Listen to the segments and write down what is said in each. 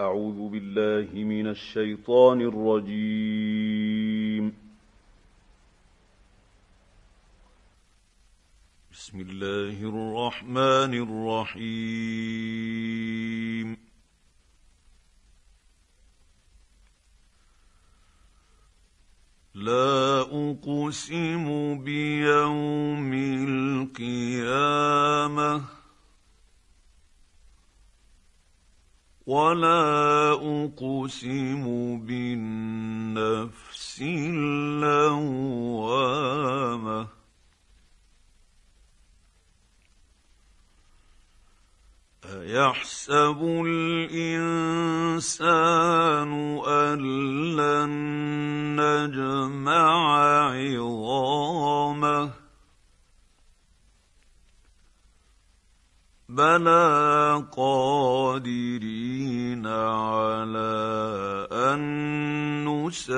أعوذ بالله من الشيطان الرجيم. بسم الله الرحمن الرحيم. لا أقسم بيوم القيامة ولا اقسم بالنفس اللوامه ايحسب الانسان ان لن نجمع عظامه بلى قادرين على ان نسوي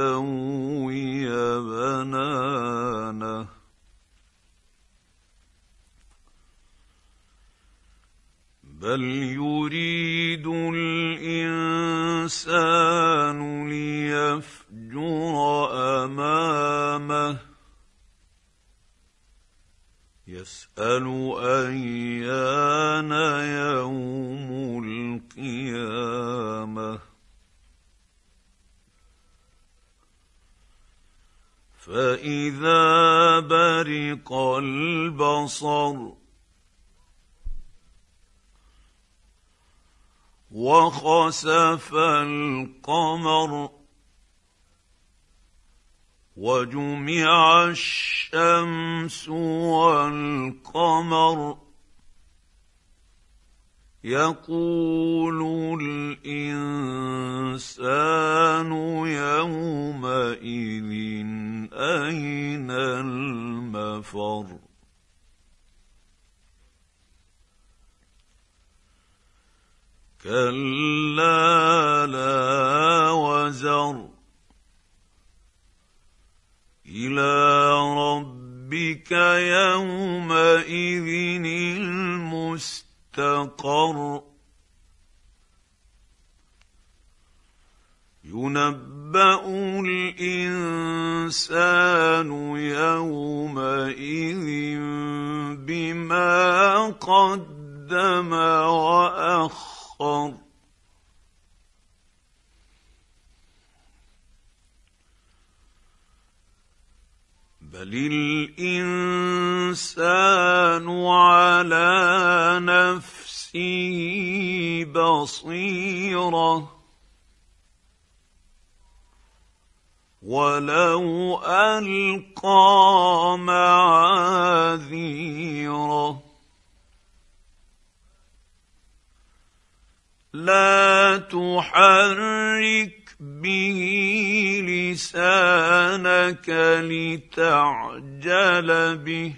وخسف القمر وجمع الشمس والقمر يقول الإنسان يومئذ أين المفر؟ كلا ولو القى معاذيره لا تحرك به لسانك لتعجل به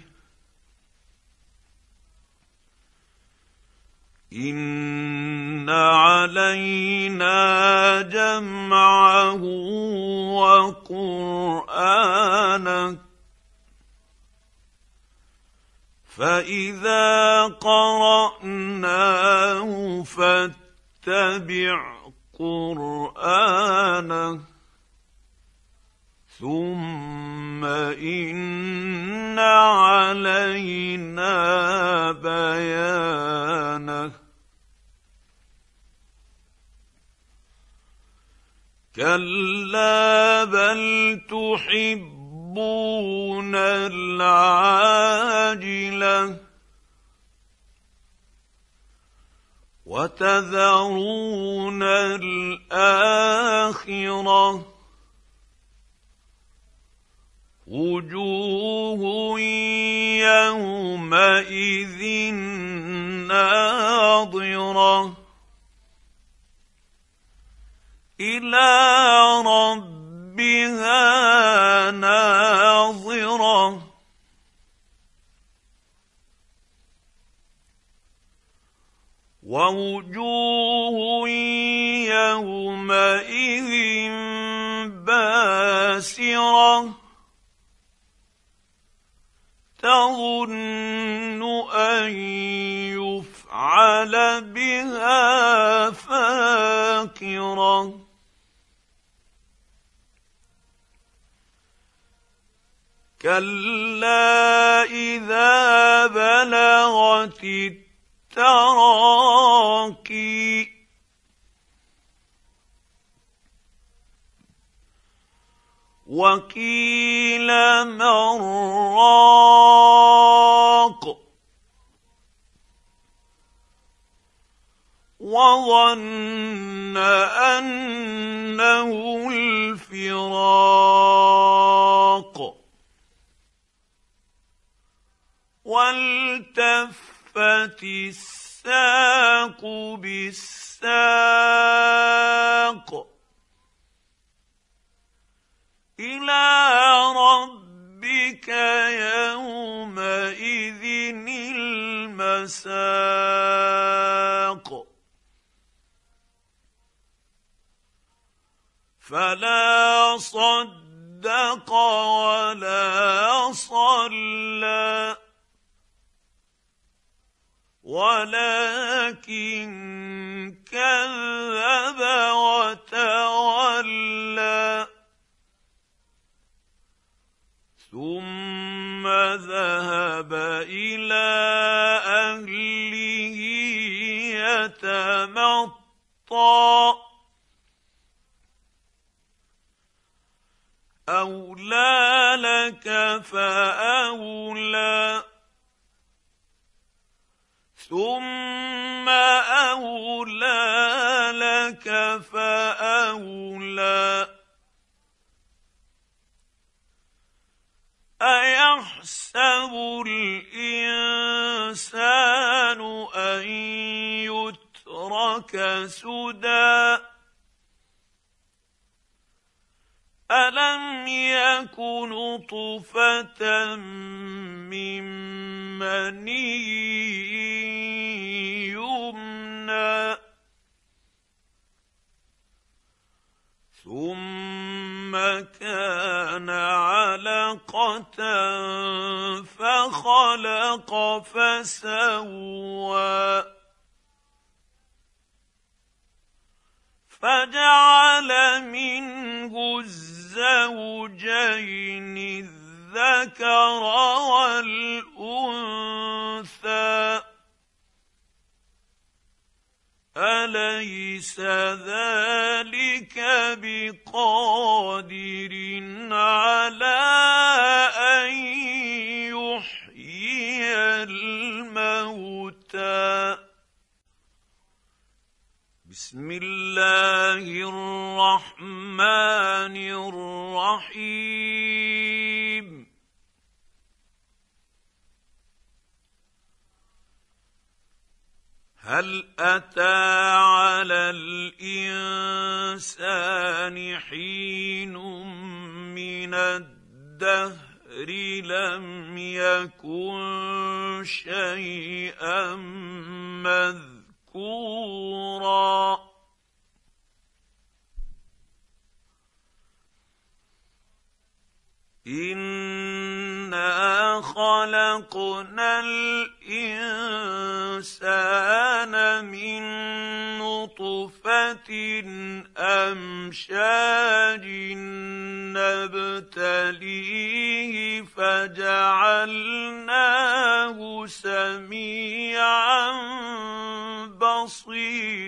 ان علينا جمعه وقرانه فاذا قراناه فاتبع قرانه ثم ان علينا بيانه كلا بل تحبون العاجلة وتذرون الآخرة وجوه يومئذ ناظرة إلى ربها ناظرة. ووجوه يومئذ باسرة. تظن أن يفعل بها فاقرة. كلا اذا بلغت التراكي وقيل من راق وظن انه الفراق والتفت الساق بالساق إلى ربك يومئذ المساق. فلا صدق ولا صلى. ولكن كذب وتولى. ثم ذهب إلى أهله يتمطى. أولى لك فأولى. ثم اولى لك فاولى ايحسب الانسان ان يترك سدى الم يك نطفه من مني يمنى ثم كان علقه فخلق فسوى فجعل منه الزوجين الذكر والأنثى. أليس ذلك بقادر على أن بسم الله الرحمن الرحيم. هل أتى على الإنسان حين من الدهر لم يكن شيئا مذكورا؟ انا خلقنا الانسان من نطفه امشاج نبتليه فجعلناه سميعا بصيرا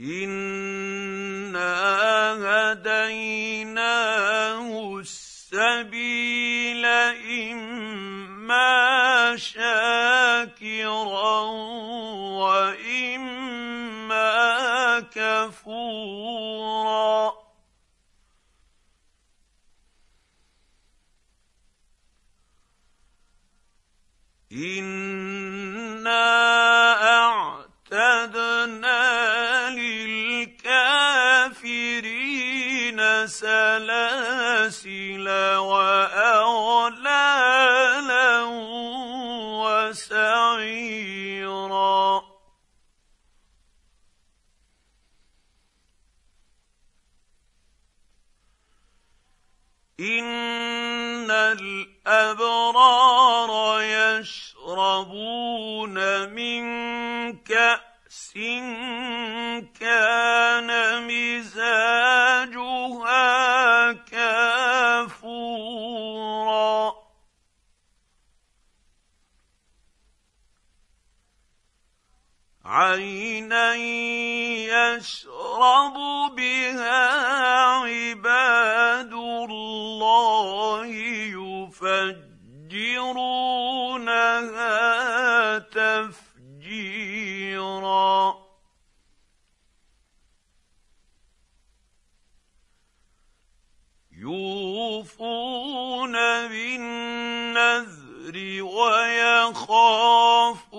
انا هديناه السبيل اما شاكرا واما كفورا أنا سلاسل واغلالا وسعيرا إن ان الابرار يشربون من كاس كان مزاجها عينا يشرب بها عباد الله يفجرونها تفجيرا. يوفون بالنذر ويخافون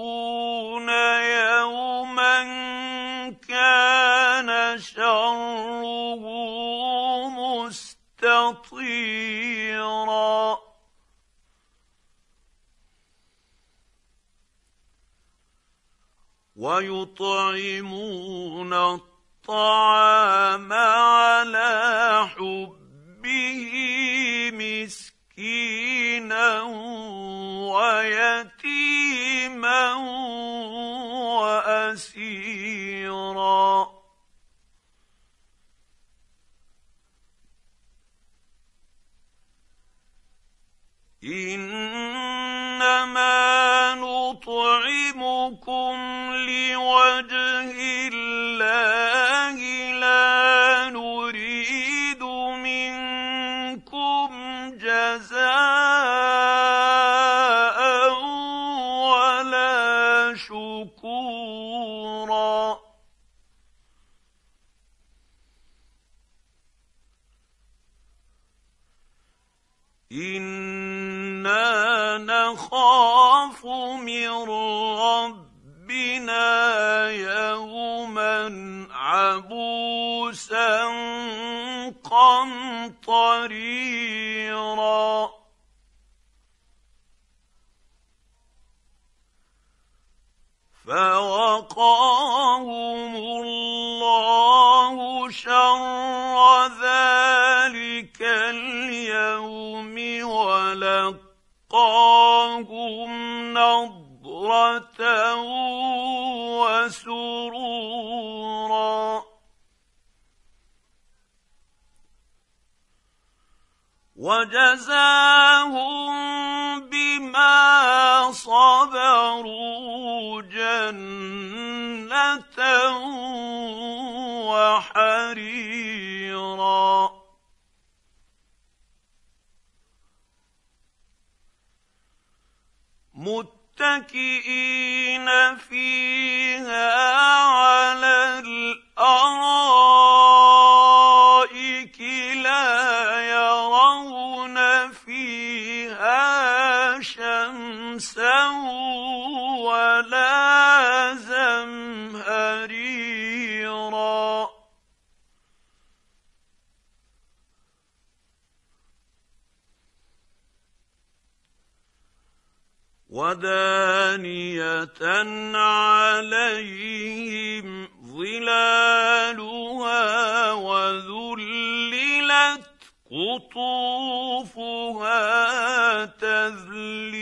ويطعمون الطعام على حبه مسكينا ويتيما ربنا يوما عبوسا قمطريرا. فوقاهم وجزاهم بما صبروا جنة وحريرا. متكئين فيها على زمهريرا. ودانية عليهم ظلالها وذللت قطوفها تذليلا.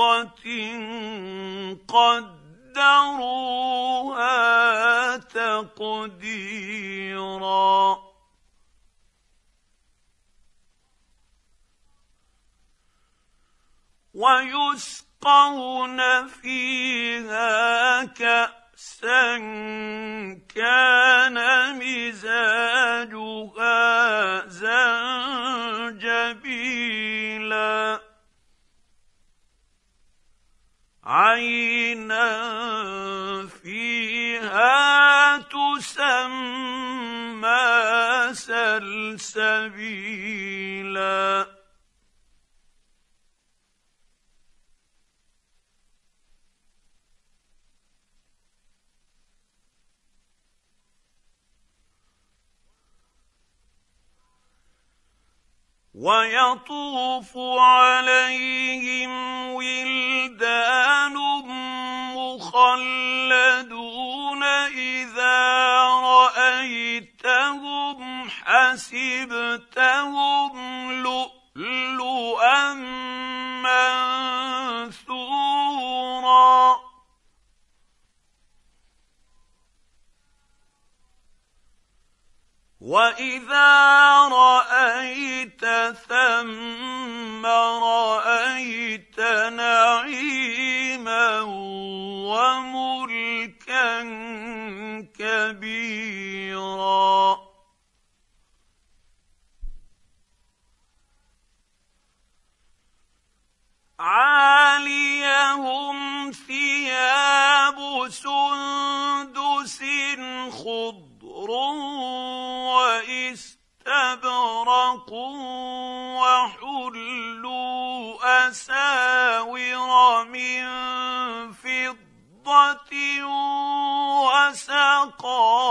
فضه قدروها تقديرا ويسقون فيها كاسا كان مزاجها زنجبيلا عينا فيها تسمى سلسبيلا. ويطوف عليهم حسبتهم لؤلؤا منثورا. واذا رايت ثم رايت نعيما وملكا كبيرا. عاليهم ثياب سندس خضر واستبرق وحلوا أساور من فضة وسقاهم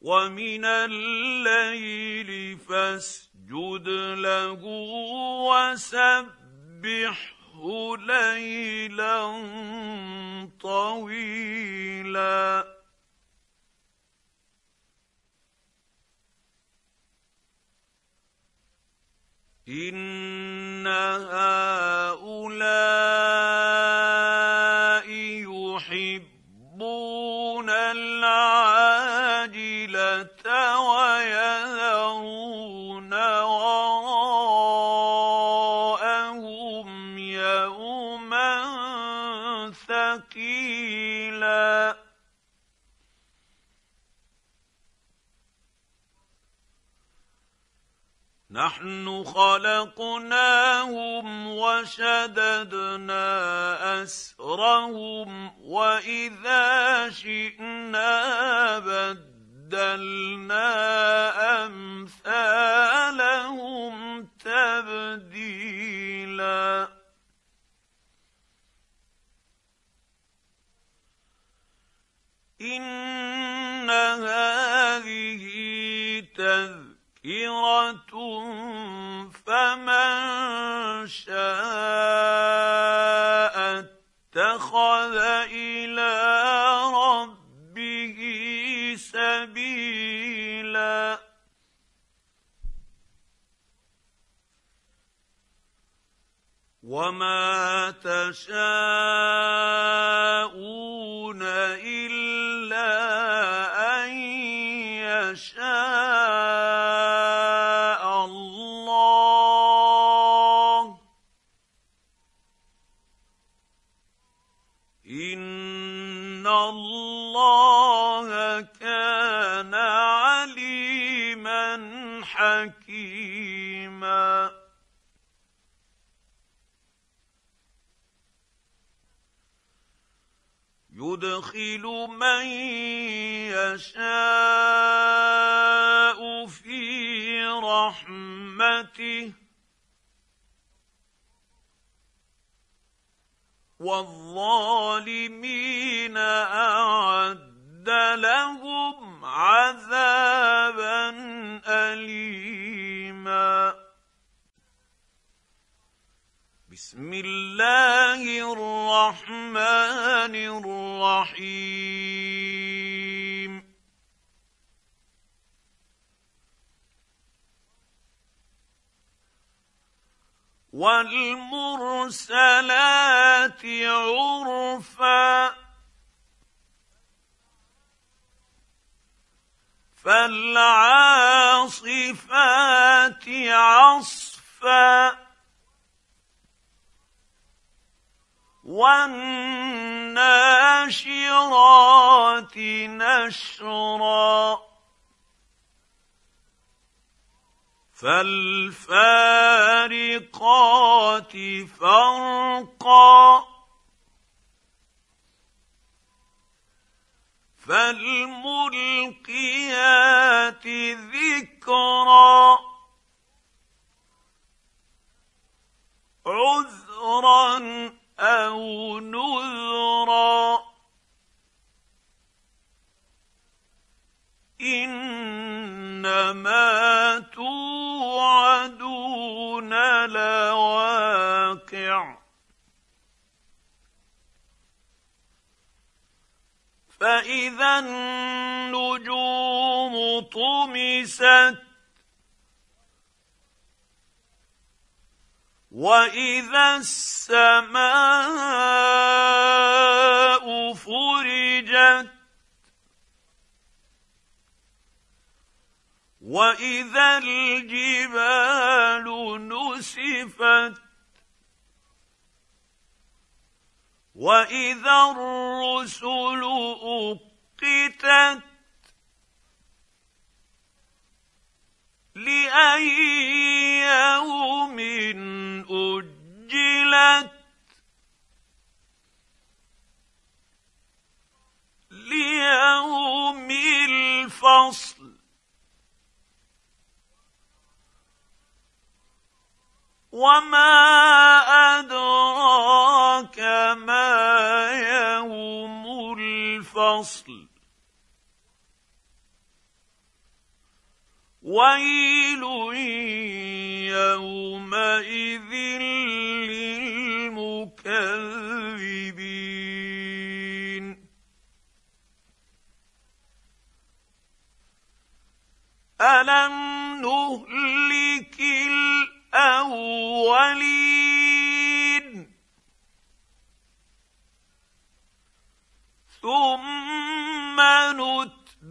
ومن الليل فاسجد له وسبح ليلا طويلا. إن هؤلاء العاجله ويذرون وراءهم يوما ثقيلا. نحن خلقناهم وشددنا أسرهم وإذا شئنا بدلنا أمثالهم تبديلا. إن هذه تذكرة فمن شاء وما تشاءون يدخل من يشاء في رحمته والظالمين اعد لهم عذابا اليما بسم الله الرحمن الرحيم والمرسلات عرفا. فالعاصفات عصفا. والناشرات نشرا. فالفارقات فرقا. فالملقيات ذكرا. عذرا أو نذرا انما توعدون لواقع فاذا النجوم طمست واذا السماء فرجت واذا الجبال نسفت واذا الرسل اقتت لأي يوم أجلت. ليوم الفصل. وما أدراك ما يوم الفصل. ويل يومئذ للمكذبين الم نهلك الاولين ثم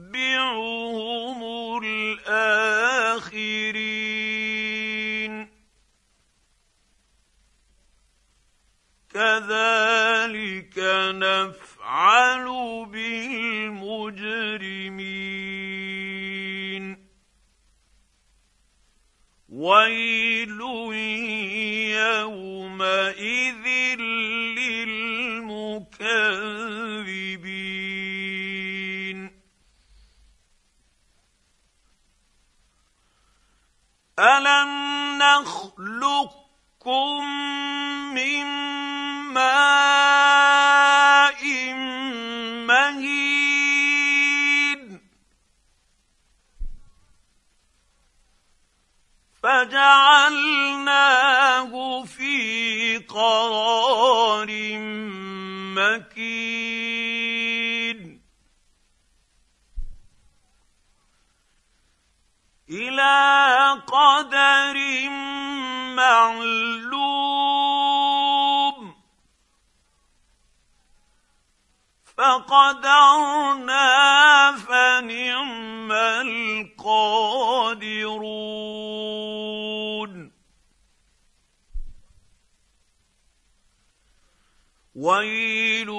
نتبعهم الاخرين كذلك نفعل بالمجرمين ويل الم نخلقكم من ماء مهين فجعلناه في قرار مكين إلى قدر معلوم. فقدرنا فنعم القادرون. ويل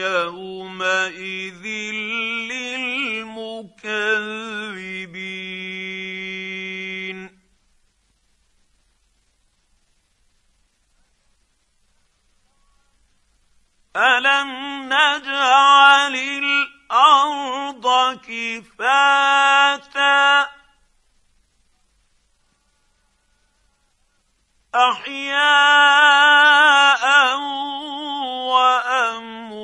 يومئذ للمكذبين. الم الأرض كفاتا احياء وامواتا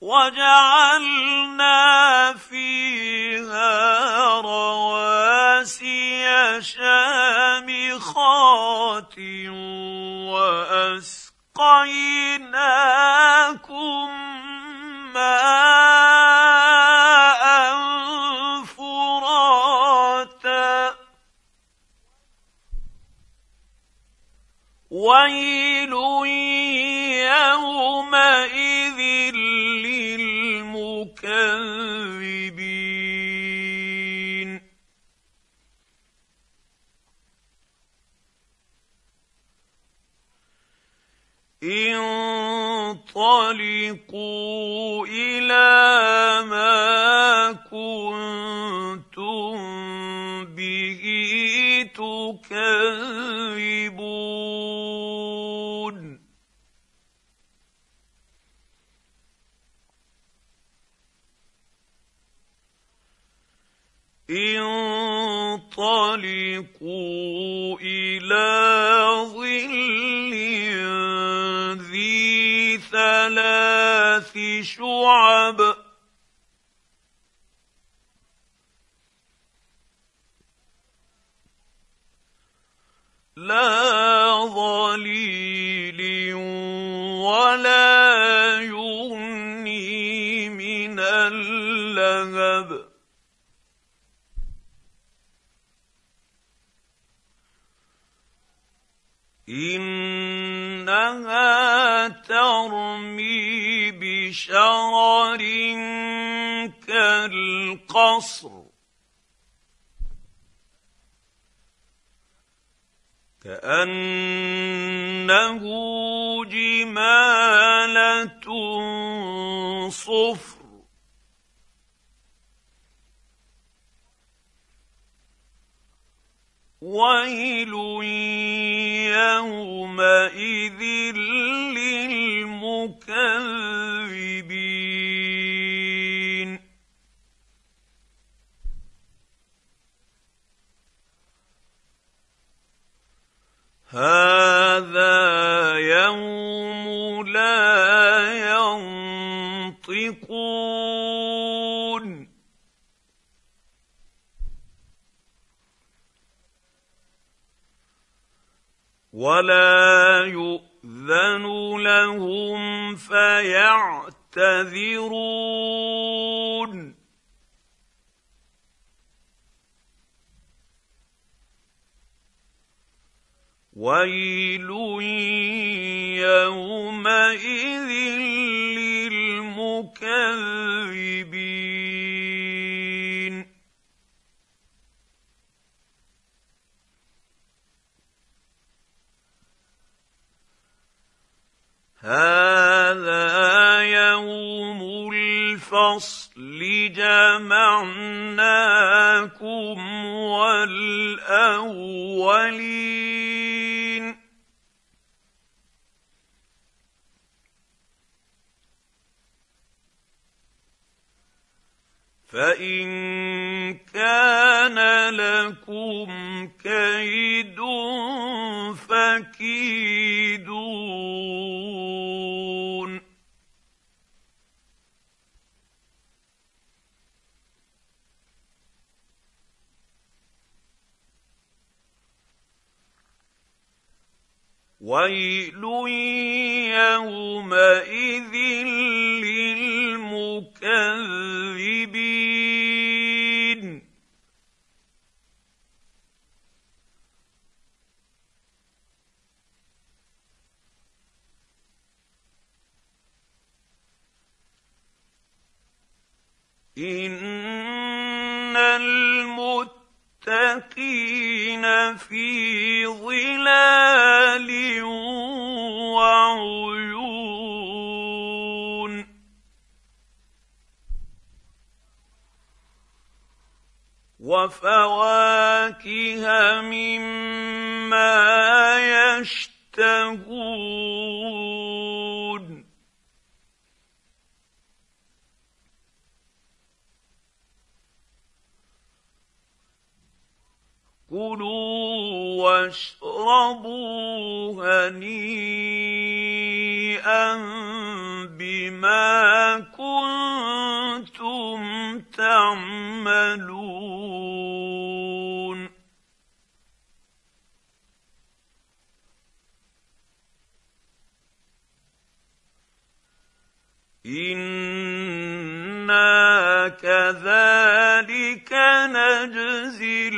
وجعلنا فيها رواسي شامخات وأسقيناكم ماء فراتا. ويل انطلقوا إلى ما كنتم به تكذبون. انطلقوا إلى ظل ثلاث شعب للمكذبين الفصل جمعناكم والاولين فان كان لكم كيد فكيدون ويل يومئذ للمكذبين ان المتقين في ظلال وعيون. وفواكه مما يشتهون. كلوا واشربوا هنيئا بما كنتم تعملون. أنا كذلك نجزي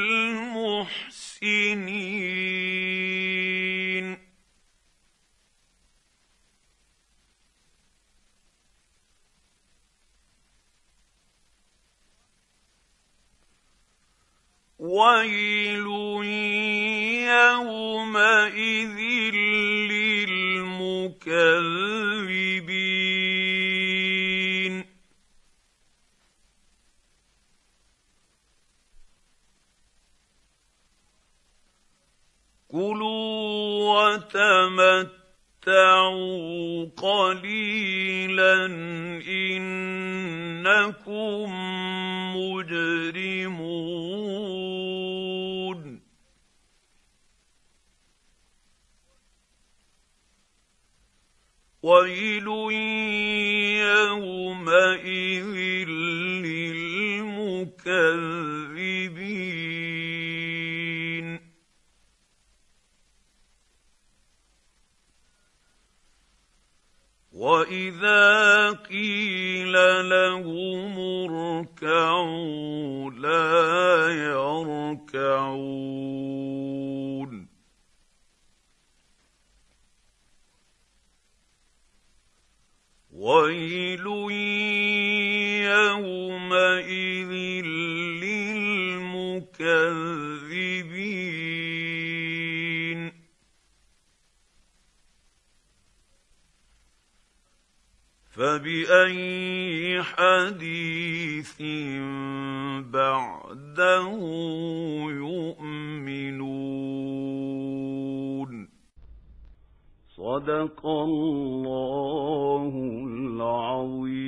واذا قيل لهم اركعوا لا يركعون ويل فباي حديث بعده يؤمنون. صدق الله العظيم.